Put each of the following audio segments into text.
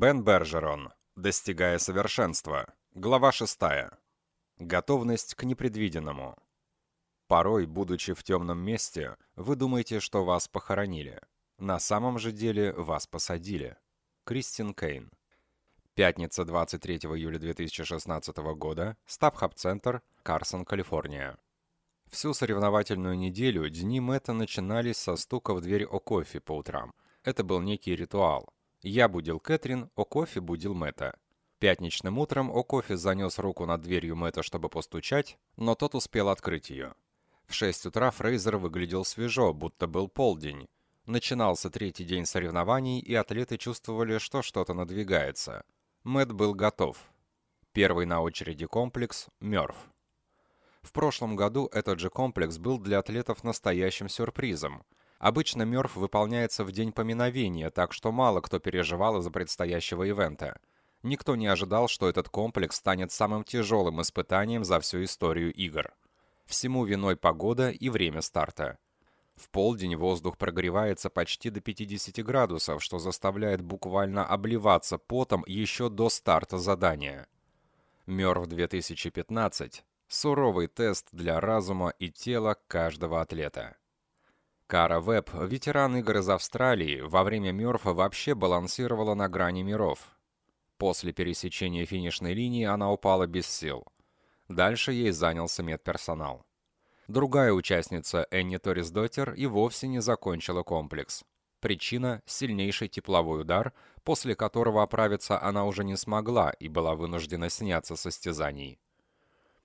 Бен Бержерон. Достигая совершенства. Глава 6. Готовность к непредвиденному. Порой, будучи в темном месте, вы думаете, что вас похоронили. На самом же деле вас посадили. Кристин Кейн. Пятница, 23 июля 2016 года. Стабхаб-центр, Карсон, Калифорния. Всю соревновательную неделю дни Мэтта начинались со стука в дверь о кофе по утрам. Это был некий ритуал. Я будил Кэтрин, о кофе будил Мэтта. Пятничным утром о кофе занес руку над дверью Мэтта, чтобы постучать, но тот успел открыть ее. В 6 утра Фрейзер выглядел свежо, будто был полдень. Начинался третий день соревнований, и атлеты чувствовали, что что-то надвигается. Мэтт был готов. Первый на очереди комплекс – Мёрф. В прошлом году этот же комплекс был для атлетов настоящим сюрпризом. Обычно Мёрф выполняется в день поминовения, так что мало кто переживал из-за предстоящего ивента. Никто не ожидал, что этот комплекс станет самым тяжелым испытанием за всю историю игр. Всему виной погода и время старта. В полдень воздух прогревается почти до 50 градусов, что заставляет буквально обливаться потом еще до старта задания. Мёрф 2015 Суровый тест для разума и тела каждого атлета. Кара Веб, ветеран игр из Австралии, во время Мёрфа вообще балансировала на грани миров. После пересечения финишной линии она упала без сил. Дальше ей занялся медперсонал. Другая участница, Энни Торис Доттер, и вовсе не закончила комплекс. Причина – сильнейший тепловой удар, после которого оправиться она уже не смогла и была вынуждена сняться состязаний.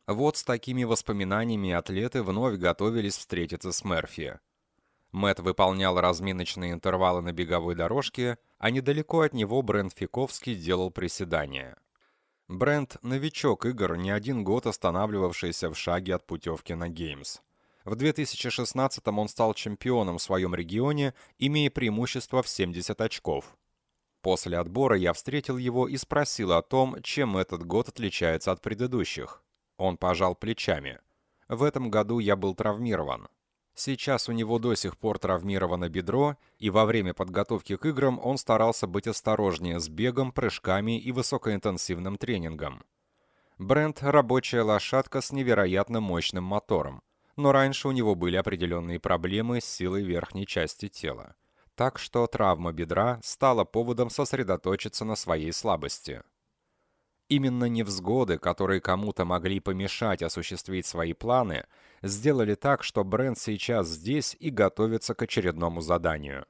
Вот с такими воспоминаниями атлеты вновь готовились встретиться с Мерфи. Мэт выполнял разминочные интервалы на беговой дорожке, а недалеко от него Брент Фиковский делал приседания. Брент – новичок игр, не один год останавливавшийся в шаге от путевки на Геймс. В 2016-м он стал чемпионом в своем регионе, имея преимущество в 70 очков. После отбора я встретил его и спросил о том, чем этот год отличается от предыдущих. Он пожал плечами. В этом году я был травмирован. Сейчас у него до сих пор травмировано бедро, и во время подготовки к играм он старался быть осторожнее с бегом, прыжками и высокоинтенсивным тренингом. Брент – рабочая лошадка с невероятно мощным мотором, но раньше у него были определенные проблемы с силой верхней части тела. Так что травма бедра стала поводом сосредоточиться на своей слабости – Именно невзгоды, которые кому-то могли помешать осуществить свои планы, сделали так, что бренд сейчас здесь и готовится к очередному заданию.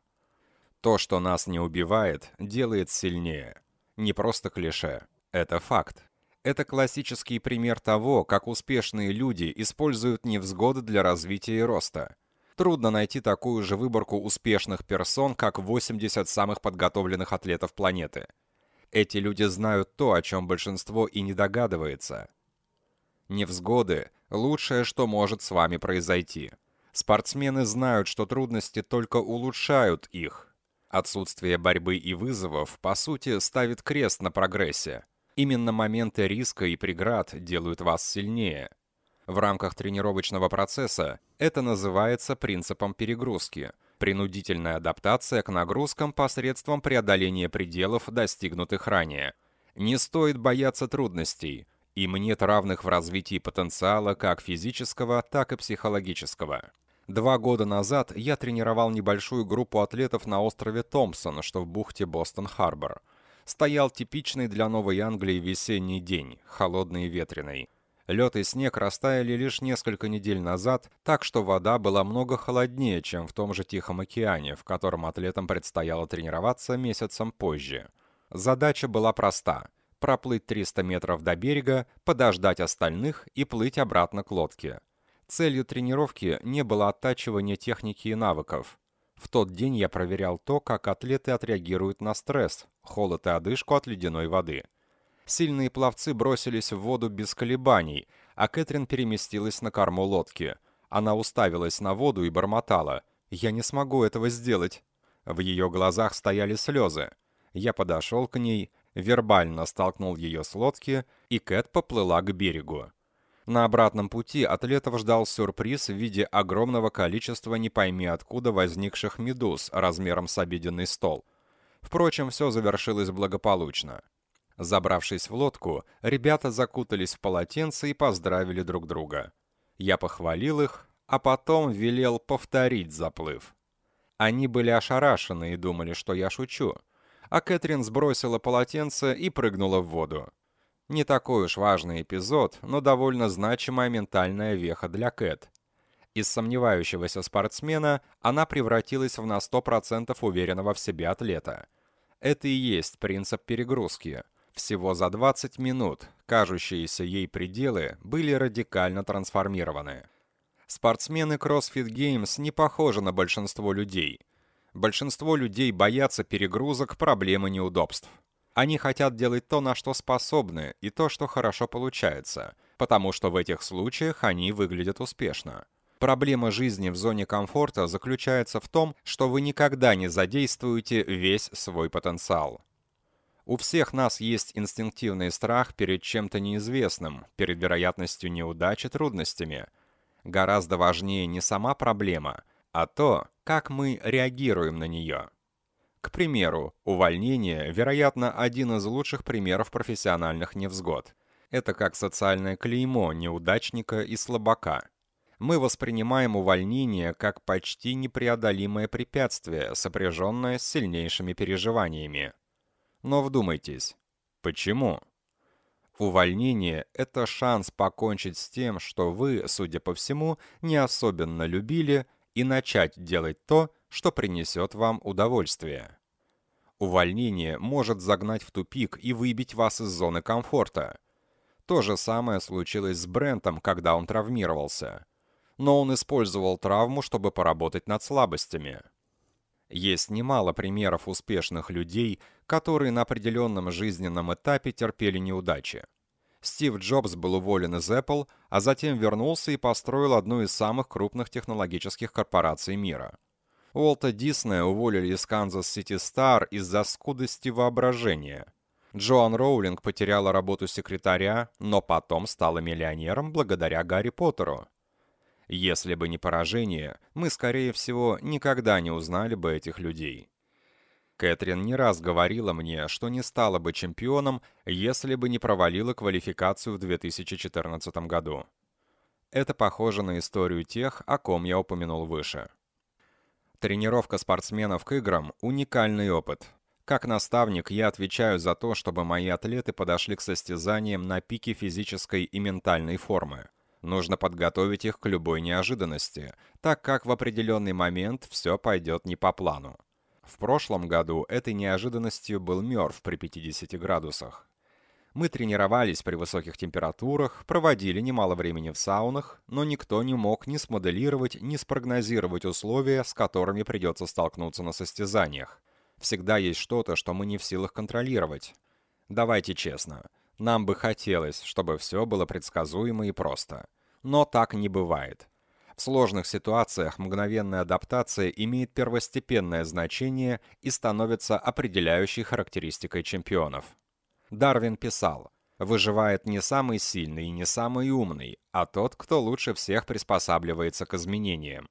То, что нас не убивает, делает сильнее. Не просто клише, это факт. Это классический пример того, как успешные люди используют невзгоды для развития и роста. Трудно найти такую же выборку успешных персон, как 80 самых подготовленных атлетов планеты – эти люди знают то, о чем большинство и не догадывается. Невзгоды – лучшее, что может с вами произойти. Спортсмены знают, что трудности только улучшают их. Отсутствие борьбы и вызовов, по сути, ставит крест на прогрессе. Именно моменты риска и преград делают вас сильнее. В рамках тренировочного процесса это называется принципом перегрузки – Принудительная адаптация к нагрузкам посредством преодоления пределов, достигнутых ранее. Не стоит бояться трудностей. Им нет равных в развитии потенциала как физического, так и психологического. Два года назад я тренировал небольшую группу атлетов на острове Томпсон, что в бухте Бостон-Харбор. Стоял типичный для Новой Англии весенний день, холодный и ветреный. Лед и снег растаяли лишь несколько недель назад, так что вода была много холоднее, чем в том же Тихом океане, в котором атлетам предстояло тренироваться месяцем позже. Задача была проста – проплыть 300 метров до берега, подождать остальных и плыть обратно к лодке. Целью тренировки не было оттачивание техники и навыков. В тот день я проверял то, как атлеты отреагируют на стресс, холод и одышку от ледяной воды – Сильные пловцы бросились в воду без колебаний, а Кэтрин переместилась на корму лодки. Она уставилась на воду и бормотала. «Я не смогу этого сделать». В ее глазах стояли слезы. Я подошел к ней, вербально столкнул ее с лодки, и Кэт поплыла к берегу. На обратном пути атлетов ждал сюрприз в виде огромного количества не пойми откуда возникших медуз размером с обеденный стол. Впрочем, все завершилось благополучно. Забравшись в лодку, ребята закутались в полотенце и поздравили друг друга. Я похвалил их, а потом велел повторить заплыв. Они были ошарашены и думали, что я шучу. А Кэтрин сбросила полотенце и прыгнула в воду. Не такой уж важный эпизод, но довольно значимая ментальная веха для Кэт. Из сомневающегося спортсмена она превратилась в на 100% уверенного в себе атлета. Это и есть принцип перегрузки. Всего за 20 минут кажущиеся ей пределы были радикально трансформированы. Спортсмены CrossFit Games не похожи на большинство людей. Большинство людей боятся перегрузок, проблем и неудобств. Они хотят делать то, на что способны, и то, что хорошо получается, потому что в этих случаях они выглядят успешно. Проблема жизни в зоне комфорта заключается в том, что вы никогда не задействуете весь свой потенциал. У всех нас есть инстинктивный страх перед чем-то неизвестным, перед вероятностью неудач и трудностями. Гораздо важнее не сама проблема, а то, как мы реагируем на нее. К примеру, увольнение, вероятно, один из лучших примеров профессиональных невзгод. Это как социальное клеймо неудачника и слабака. Мы воспринимаем увольнение как почти непреодолимое препятствие, сопряженное с сильнейшими переживаниями. Но вдумайтесь, почему? Увольнение – это шанс покончить с тем, что вы, судя по всему, не особенно любили, и начать делать то, что принесет вам удовольствие. Увольнение может загнать в тупик и выбить вас из зоны комфорта. То же самое случилось с Брентом, когда он травмировался. Но он использовал травму, чтобы поработать над слабостями. Есть немало примеров успешных людей, которые на определенном жизненном этапе терпели неудачи. Стив Джобс был уволен из Apple, а затем вернулся и построил одну из самых крупных технологических корпораций мира. Уолта Диснея уволили из City Star из-за скудости воображения. Джоан Роулинг потеряла работу секретаря, но потом стала миллионером благодаря Гарри Поттеру. Если бы не поражение, мы, скорее всего, никогда не узнали бы этих людей. Кэтрин не раз говорила мне, что не стала бы чемпионом, если бы не провалила квалификацию в 2014 году. Это похоже на историю тех, о ком я упомянул выше. Тренировка спортсменов к играм – уникальный опыт. Как наставник я отвечаю за то, чтобы мои атлеты подошли к состязаниям на пике физической и ментальной формы. Нужно подготовить их к любой неожиданности, так как в определенный момент все пойдет не по плану. В прошлом году этой неожиданностью был Мёрф при 50 градусах. Мы тренировались при высоких температурах, проводили немало времени в саунах, но никто не мог ни смоделировать, ни спрогнозировать условия, с которыми придется столкнуться на состязаниях. Всегда есть что-то, что мы не в силах контролировать. Давайте честно, нам бы хотелось, чтобы все было предсказуемо и просто. Но так не бывает. В сложных ситуациях мгновенная адаптация имеет первостепенное значение и становится определяющей характеристикой чемпионов. Дарвин писал, «Выживает не самый сильный и не самый умный, а тот, кто лучше всех приспосабливается к изменениям.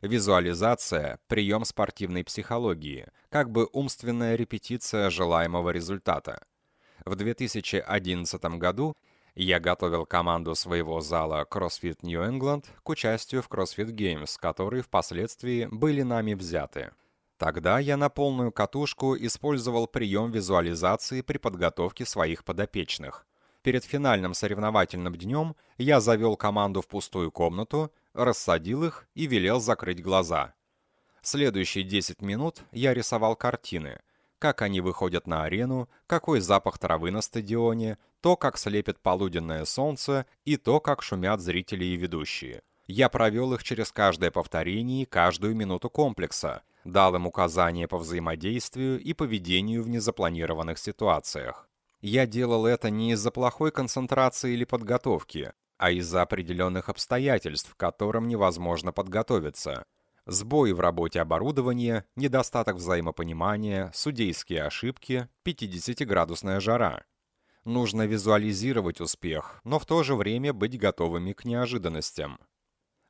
Визуализация – прием спортивной психологии, как бы умственная репетиция желаемого результата – в 2011 году я готовил команду своего зала CrossFit New England к участию в CrossFit Games, которые впоследствии были нами взяты. Тогда я на полную катушку использовал прием визуализации при подготовке своих подопечных. Перед финальным соревновательным днем я завел команду в пустую комнату, рассадил их и велел закрыть глаза. Следующие 10 минут я рисовал картины – как они выходят на арену, какой запах травы на стадионе, то, как слепит полуденное солнце и то, как шумят зрители и ведущие. Я провел их через каждое повторение и каждую минуту комплекса, дал им указания по взаимодействию и поведению в незапланированных ситуациях. Я делал это не из-за плохой концентрации или подготовки, а из-за определенных обстоятельств, к которым невозможно подготовиться – Сбои в работе оборудования, недостаток взаимопонимания, судейские ошибки, 50-градусная жара. Нужно визуализировать успех, но в то же время быть готовыми к неожиданностям.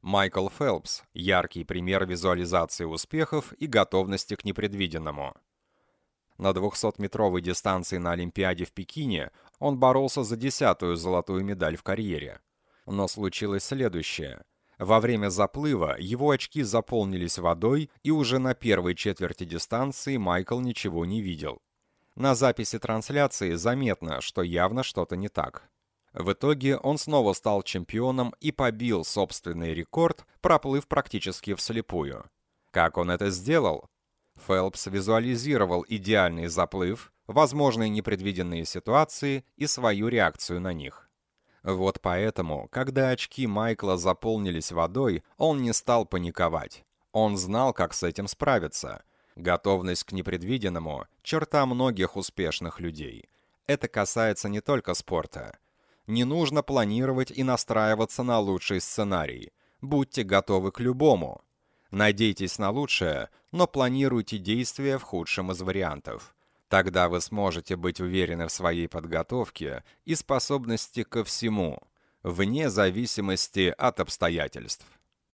Майкл Фелпс – яркий пример визуализации успехов и готовности к непредвиденному. На 200-метровой дистанции на Олимпиаде в Пекине он боролся за десятую золотую медаль в карьере. Но случилось следующее. Во время заплыва его очки заполнились водой, и уже на первой четверти дистанции Майкл ничего не видел. На записи трансляции заметно, что явно что-то не так. В итоге он снова стал чемпионом и побил собственный рекорд, проплыв практически вслепую. Как он это сделал? Фелпс визуализировал идеальный заплыв, возможные непредвиденные ситуации и свою реакцию на них. Вот поэтому, когда очки Майкла заполнились водой, он не стал паниковать. Он знал, как с этим справиться. Готовность к непредвиденному – черта многих успешных людей. Это касается не только спорта. Не нужно планировать и настраиваться на лучший сценарий. Будьте готовы к любому. Надейтесь на лучшее, но планируйте действия в худшем из вариантов. Тогда вы сможете быть уверены в своей подготовке и способности ко всему, вне зависимости от обстоятельств.